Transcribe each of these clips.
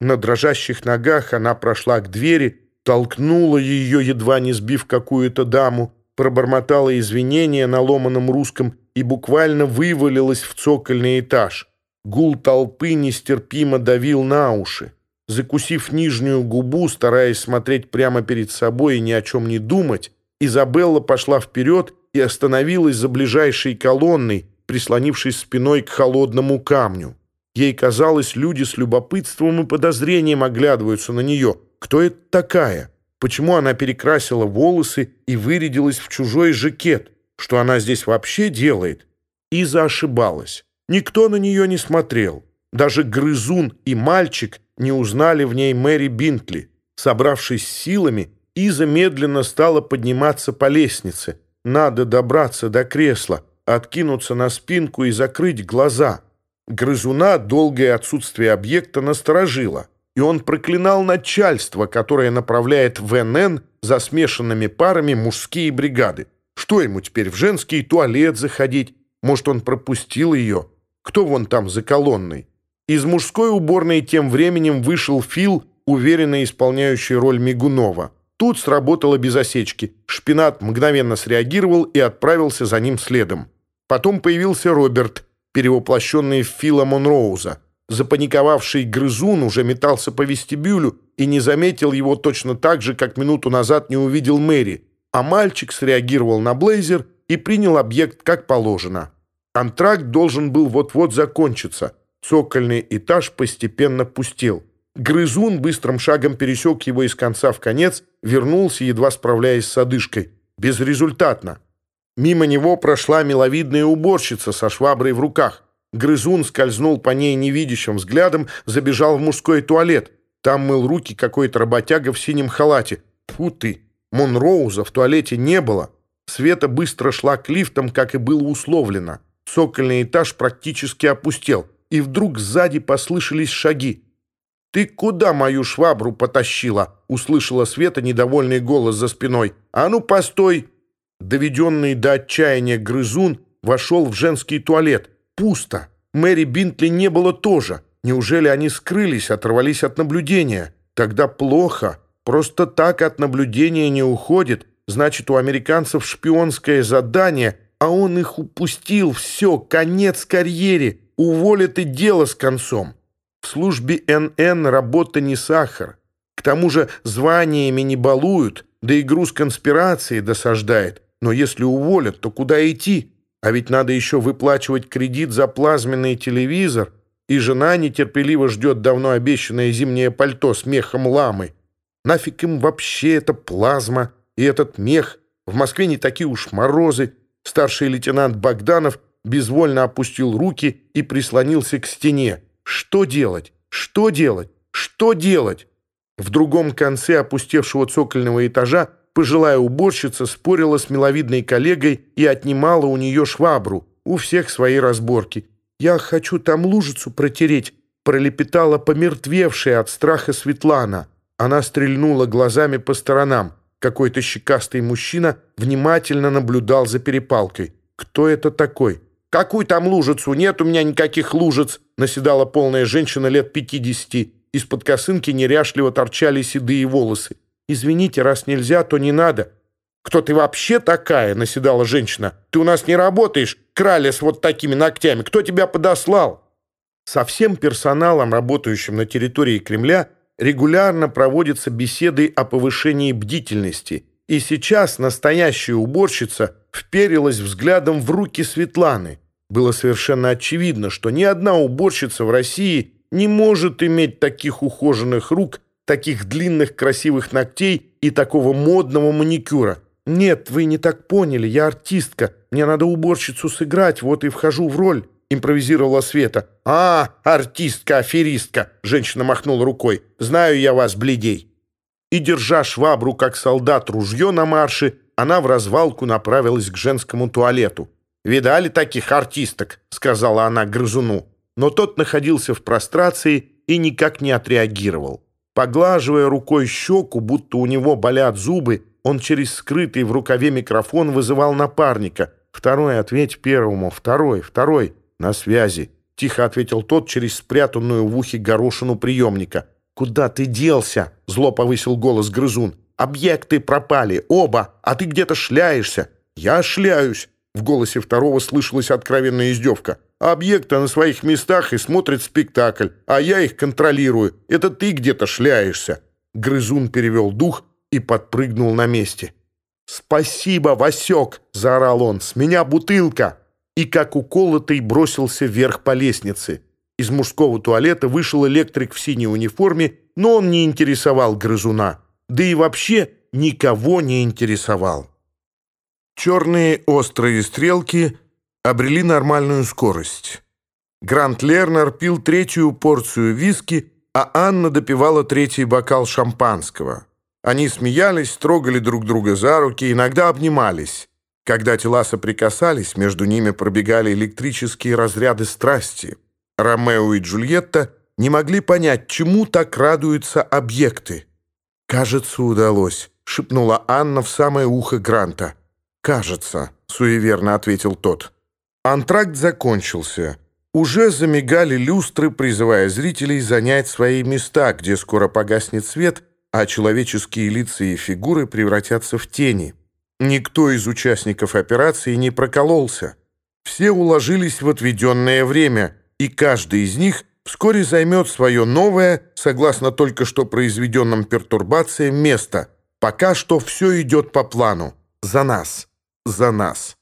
На дрожащих ногах она прошла к двери, толкнула ее, едва не сбив какую-то даму, пробормотала извинения на ломаном русском и буквально вывалилась в цокольный этаж. Гул толпы нестерпимо давил на уши. Закусив нижнюю губу, стараясь смотреть прямо перед собой и ни о чем не думать, Изабелла пошла вперед и остановилась за ближайшей колонной, прислонившись спиной к холодному камню. Ей казалось, люди с любопытством и подозрением оглядываются на нее. Кто это такая? Почему она перекрасила волосы и вырядилась в чужой жакет? Что она здесь вообще делает? Иза ошибалась. Никто на нее не смотрел. Даже грызун и мальчик не узнали в ней Мэри Бинтли. Собравшись силами, Иза медленно стала подниматься по лестнице. Надо добраться до кресла, откинуться на спинку и закрыть глаза. Грызуна долгое отсутствие объекта насторожило, и он проклинал начальство, которое направляет в НН за смешанными парами мужские бригады. Что ему теперь, в женский туалет заходить? Может, он пропустил ее? Кто вон там за колонной? Из мужской уборной тем временем вышел Фил, уверенно исполняющий роль Мигунова. Тут сработало без осечки. Шпинат мгновенно среагировал и отправился за ним следом. Потом появился Роберт, перевоплощенный в Фила Монроуза. Запаниковавший грызун уже метался по вестибюлю и не заметил его точно так же, как минуту назад не увидел Мэри. А мальчик среагировал на Блейзер и принял объект как положено. Антракт должен был вот-вот закончиться. Цокольный этаж постепенно пустел. Грызун быстрым шагом пересек его из конца в конец, вернулся, едва справляясь с одышкой. Безрезультатно. Мимо него прошла миловидная уборщица со шваброй в руках. Грызун скользнул по ней невидящим взглядом, забежал в мужской туалет. Там мыл руки какой-то работяга в синем халате. Фу ты! Монроуза в туалете не было. Света быстро шла к лифтам, как и было условлено. Цокольный этаж практически опустел. И вдруг сзади послышались шаги. «Ты куда мою швабру потащила?» — услышала Света недовольный голос за спиной. «А ну, постой!» Доведенный до отчаяния грызун вошел в женский туалет. Пусто. Мэри Бинтли не было тоже. Неужели они скрылись, оторвались от наблюдения? Тогда плохо. Просто так от наблюдения не уходит. Значит, у американцев шпионское задание, а он их упустил. Все, конец карьере. Уволят и дело с концом. В службе НН работа не сахар. К тому же званиями не балуют, да и груз конспирации досаждает но если уволят, то куда идти? А ведь надо еще выплачивать кредит за плазменный телевизор, и жена нетерпеливо ждет давно обещанное зимнее пальто с мехом ламы. Нафиг им вообще эта плазма и этот мех? В Москве не такие уж морозы. Старший лейтенант Богданов безвольно опустил руки и прислонился к стене. Что делать? Что делать? Что делать? В другом конце опустевшего цокольного этажа пожилая уборщица спорила с миловидной коллегой и отнимала у нее швабру. У всех свои разборки. «Я хочу там лужицу протереть», пролепетала помертвевшая от страха Светлана. Она стрельнула глазами по сторонам. Какой-то щекастый мужчина внимательно наблюдал за перепалкой. «Кто это такой?» «Какую там лужицу? Нет у меня никаких лужиц!» наседала полная женщина лет пятидесяти. Из-под косынки неряшливо торчали седые волосы. «Извините, раз нельзя, то не надо». «Кто ты вообще такая?» — наседала женщина. «Ты у нас не работаешь, краля с вот такими ногтями. Кто тебя подослал?» Со всем персоналом, работающим на территории Кремля, регулярно проводятся беседы о повышении бдительности. И сейчас настоящая уборщица вперилась взглядом в руки Светланы. Было совершенно очевидно, что ни одна уборщица в России не может иметь таких ухоженных рук, таких длинных красивых ногтей и такого модного маникюра. «Нет, вы не так поняли, я артистка. Мне надо уборщицу сыграть, вот и вхожу в роль», — импровизировала Света. «А, артистка, аферистка!» — женщина махнула рукой. «Знаю я вас, бледей!» И, держа швабру, как солдат, ружье на марше, она в развалку направилась к женскому туалету. «Видали таких артисток?» — сказала она грызуну. Но тот находился в прострации и никак не отреагировал. Поглаживая рукой щеку, будто у него болят зубы, он через скрытый в рукаве микрофон вызывал напарника. «Второй, ответь первому. Второй, второй. На связи», — тихо ответил тот через спрятанную в ухе горошину приемника. «Куда ты делся?» — зло повысил голос грызун. «Объекты пропали, оба, а ты где-то шляешься». «Я шляюсь!» — в голосе второго слышалась откровенная издевка. «Объекты на своих местах и смотрят спектакль, а я их контролирую. Это ты где-то шляешься». Грызун перевел дух и подпрыгнул на месте. «Спасибо, Васек!» — заорал он. «С меня бутылка!» И как уколотый бросился вверх по лестнице. Из мужского туалета вышел электрик в синей униформе, но он не интересовал грызуна. Да и вообще никого не интересовал. Черные острые стрелки обрели нормальную скорость. Грант Лернер пил третью порцию виски, а Анна допивала третий бокал шампанского. Они смеялись, трогали друг друга за руки, иногда обнимались. Когда тела соприкасались, между ними пробегали электрические разряды страсти. Ромео и Джульетта не могли понять, чему так радуются объекты. «Кажется, удалось», — шепнула Анна в самое ухо Гранта. «Кажется», — суеверно ответил тот. Антракт закончился. Уже замигали люстры, призывая зрителей занять свои места, где скоро погаснет свет, а человеческие лица и фигуры превратятся в тени. Никто из участников операции не прокололся. Все уложились в отведенное время, и каждый из них вскоре займет свое новое, согласно только что произведенным пертурбациям, место. Пока что все идет по плану. За нас. За нас.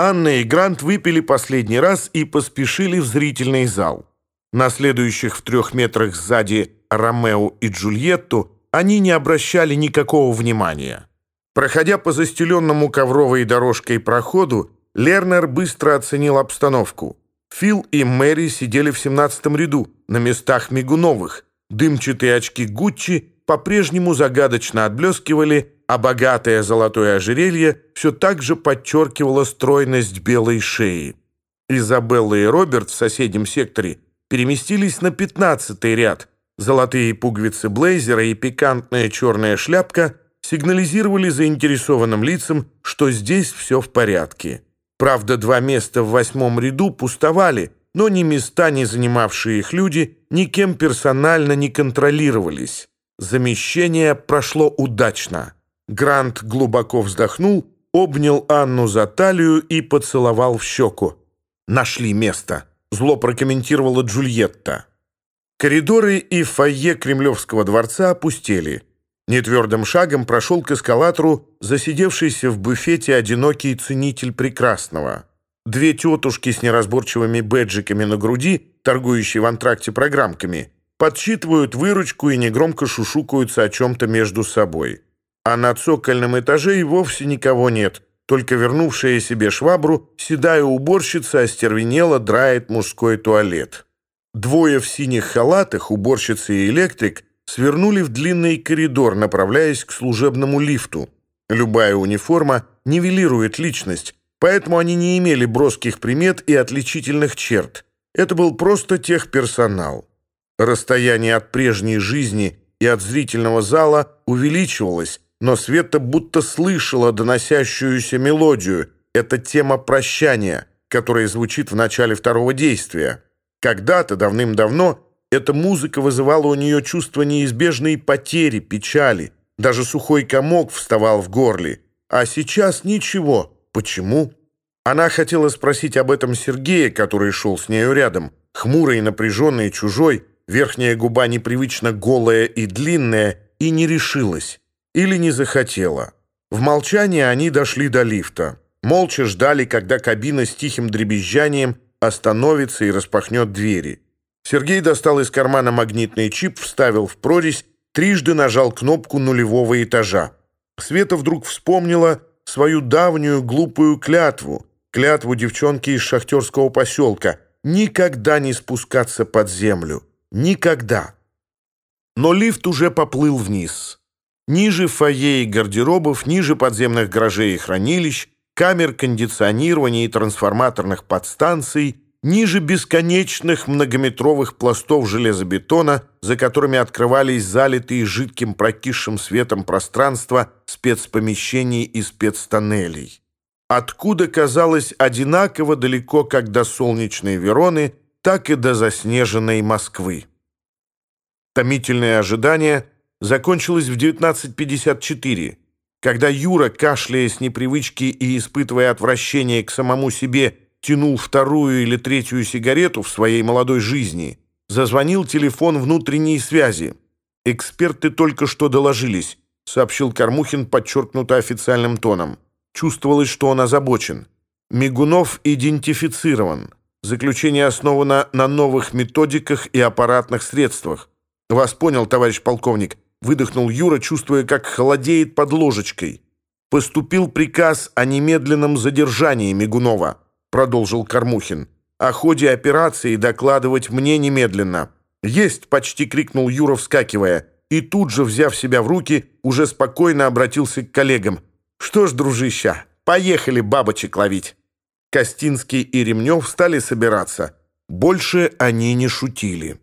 Анна и Грант выпили последний раз и поспешили в зрительный зал. На следующих в трех метрах сзади Ромео и Джульетту они не обращали никакого внимания. Проходя по застеленному ковровой дорожкой проходу, Лернер быстро оценил обстановку. Фил и Мэри сидели в семнадцатом ряду, на местах Мигуновых. Дымчатые очки Гуччи по-прежнему загадочно отблескивали а богатое золотое ожерелье все так же подчеркивало стройность белой шеи. Изабелла и Роберт в соседнем секторе переместились на пятнадцатый ряд. Золотые пуговицы блейзера и пикантная черная шляпка сигнализировали заинтересованным лицам, что здесь все в порядке. Правда, два места в восьмом ряду пустовали, но ни места, ни занимавшие их люди, никем персонально не контролировались. Замещение прошло удачно. Грант глубоко вздохнул, обнял Анну за талию и поцеловал в щеку. «Нашли место», — зло прокомментировала Джульетта. Коридоры и фойе Кремлевского дворца опустели. Нетвердым шагом прошел к эскалатору засидевшийся в буфете одинокий ценитель прекрасного. Две тетушки с неразборчивыми бэджиками на груди, торгующие в антракте программками, подсчитывают выручку и негромко шушукаются о чем-то между собой. А на цокольном этаже и вовсе никого нет, только вернувшая себе швабру, седая уборщица остервенела драет мужской туалет. Двое в синих халатах, уборщица и электрик, свернули в длинный коридор, направляясь к служебному лифту. Любая униформа нивелирует личность, поэтому они не имели броских примет и отличительных черт. Это был просто техперсонал. Расстояние от прежней жизни и от зрительного зала увеличивалось, но Света будто слышала доносящуюся мелодию. Это тема прощания, которая звучит в начале второго действия. Когда-то, давным-давно, эта музыка вызывала у нее чувство неизбежной потери, печали. Даже сухой комок вставал в горле. А сейчас ничего. Почему? Она хотела спросить об этом Сергея, который шел с нею рядом. Хмурый, напряженный, чужой, верхняя губа непривычно голая и длинная, и не решилась или не захотела. В молчании они дошли до лифта. Молча ждали, когда кабина с тихим дребезжанием остановится и распахнет двери. Сергей достал из кармана магнитный чип, вставил в прорезь, трижды нажал кнопку нулевого этажа. Света вдруг вспомнила свою давнюю глупую клятву, клятву девчонки из шахтерского поселка, никогда не спускаться под землю. Никогда. Но лифт уже поплыл вниз. Ниже фойе и гардеробов, ниже подземных гаражей и хранилищ, камер кондиционирования и трансформаторных подстанций, ниже бесконечных многометровых пластов железобетона, за которыми открывались залитые жидким прокисшим светом пространства спецпомещений и спецтоннелей. Откуда казалось одинаково далеко как до солнечной Вероны, так и до заснеженной Москвы. Томительное ожидание закончилась в 1953. Когда Юра, кашляя с непривычки и испытывая отвращение к самому себе, тянул вторую или третью сигарету в своей молодой жизни, зазвонил телефон внутренней связи. «Эксперты только что доложились», — сообщил Кормухин подчеркнуто официальным тоном. Чувствовалось, что он озабочен. «Мигунов идентифицирован. Заключение основано на новых методиках и аппаратных средствах. Вас понял, товарищ полковник выдохнул Юра, чувствуя, как холодеет под ложечкой. «Поступил приказ о немедленном задержании Мигунова», — продолжил Кормухин. «О ходе операции докладывать мне немедленно». «Есть!» — почти крикнул Юра, вскакивая. И тут же, взяв себя в руки, уже спокойно обратился к коллегам. «Что ж, дружища, поехали бабочек ловить!» Костинский и Ремнев стали собираться. Больше они не шутили.